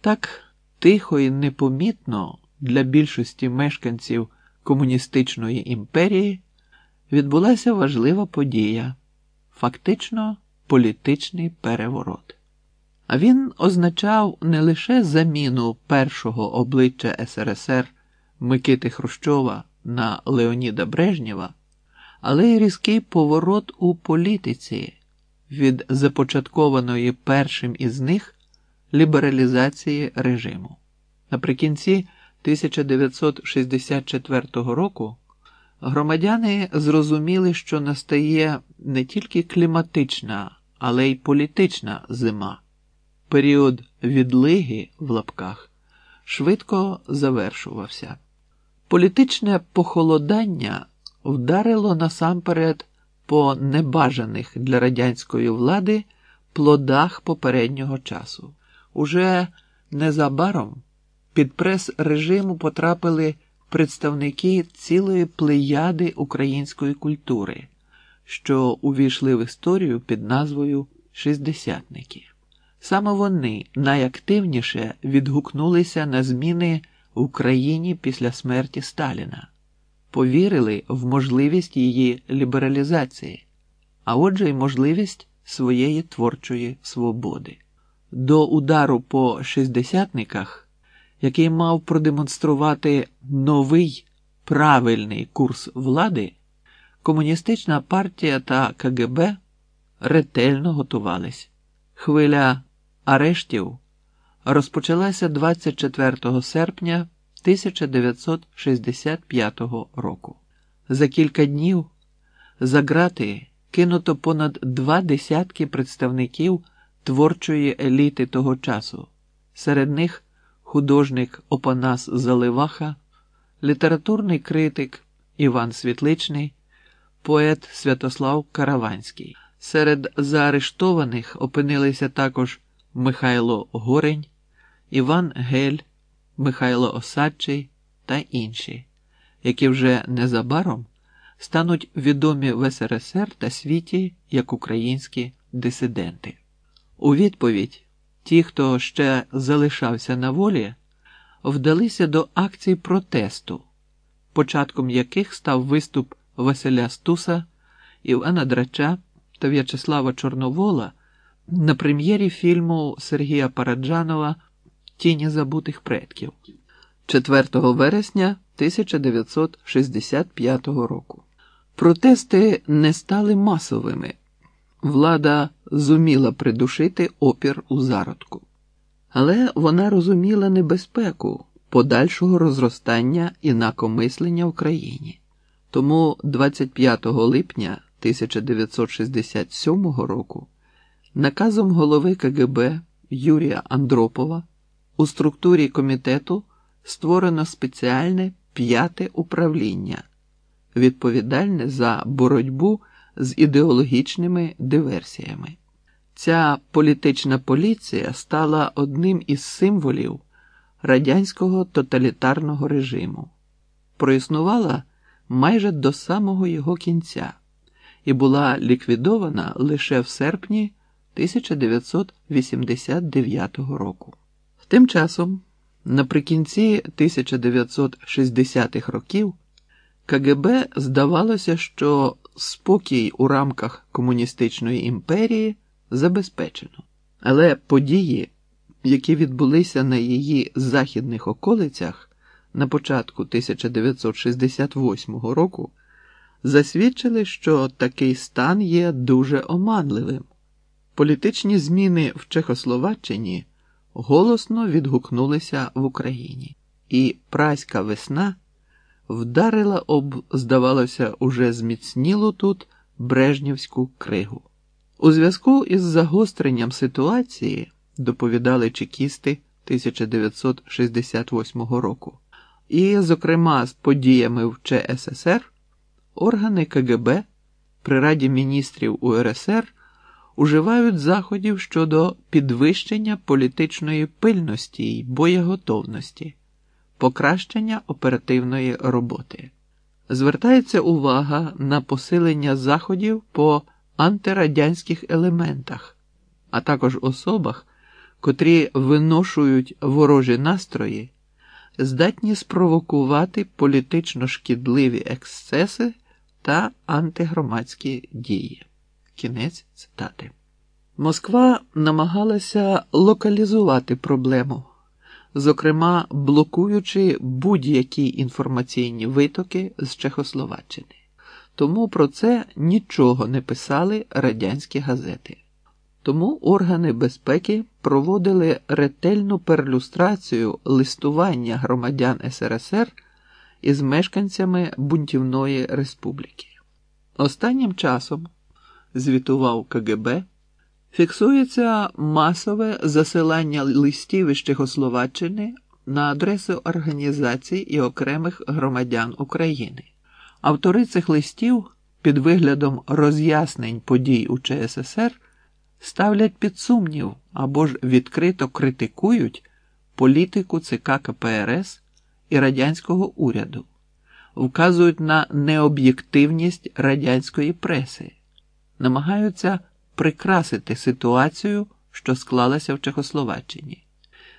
Так тихо і непомітно для більшості мешканців комуністичної імперії відбулася важлива подія, фактично політичний переворот. А він означав не лише заміну першого обличчя СРСР Микити Хрущова на Леоніда Брежнєва, але й різкий поворот у політиці від започаткованої першим із них лібералізації режиму. Наприкінці 1964 року громадяни зрозуміли, що настає не тільки кліматична, але й політична зима. Період відлиги в лапках швидко завершувався. Політичне похолодання вдарило насамперед по небажаних для радянської влади плодах попереднього часу. Уже незабаром під прес режиму потрапили представники цілої плеяди української культури, що увійшли в історію під назвою Шістдесятники. Саме вони найактивніше відгукнулися на зміни в Україні після смерті Сталіна, повірили в можливість її лібералізації, а отже, й можливість своєї творчої свободи. До удару по шістдесятниках, який мав продемонструвати новий правильний курс влади, комуністична партія та КГБ ретельно готувались. Хвиля арештів розпочалася 24 серпня 1965 року. За кілька днів за ґрати кинуто понад два десятки представників творчої еліти того часу, серед них художник Опанас Заливаха, літературний критик Іван Світличний, поет Святослав Караванський. Серед заарештованих опинилися також Михайло Горень, Іван Гель, Михайло Осадчий та інші, які вже незабаром стануть відомі в СРСР та світі як українські дисиденти. У відповідь ті, хто ще залишався на волі, вдалися до акцій протесту, початком яких став виступ Василя Стуса, Івана Драча та В'ячеслава Чорновола на прем'єрі фільму Сергія Параджанова Тіні забутих предків 4 вересня 1965 року. Протести не стали масовими. Влада зуміла придушити опір у зародку, але вона розуміла небезпеку подальшого розростання інакомислення в країні. Тому 25 липня 1967 року наказом голови КГБ Юрія Андропова у структурі комітету створено спеціальне п'яте управління, відповідальне за боротьбу з ідеологічними диверсіями. Ця політична поліція стала одним із символів радянського тоталітарного режиму, проіснувала майже до самого його кінця і була ліквідована лише в серпні 1989 року. Тим часом, наприкінці 1960-х років, КГБ здавалося, що спокій у рамках комуністичної імперії забезпечено, але події, які відбулися на її західних околицях на початку 1968 року, засвідчили, що такий стан є дуже оманливим. Політичні зміни в Чехословаччині голосно відгукнулися в Україні, і праська весна вдарила об, здавалося, уже зміцнілу тут Брежнівську кригу. У зв'язку із загостренням ситуації доповідали чекісти 1968 року, і, зокрема, з подіями в ЧССР, органи КГБ при Раді міністрів УРСР уживають заходів щодо підвищення політичної пильності й боєготовності, покращення оперативної роботи. Звертається увага на посилення заходів по антирадянських елементах, а також особах, котрі виношують ворожі настрої, здатні спровокувати політично шкідливі ексцеси та антигромадські дії. Кінець цитати. Москва намагалася локалізувати проблему, зокрема блокуючи будь-які інформаційні витоки з Чехословаччини. Тому про це нічого не писали радянські газети. Тому органи безпеки проводили ретельну перлюстрацію листування громадян СРСР із мешканцями Бунтівної республіки. Останнім часом, звітував КГБ, фіксується масове засилання листів із Чехословаччини на адресу організацій і окремих громадян України. Автори цих листів під виглядом роз'яснень подій у ЧССР ставлять під сумнів або ж відкрито критикують політику ЦК КПРС і радянського уряду, вказують на необ'єктивність радянської преси, намагаються прикрасити ситуацію, що склалася в Чехословаччині.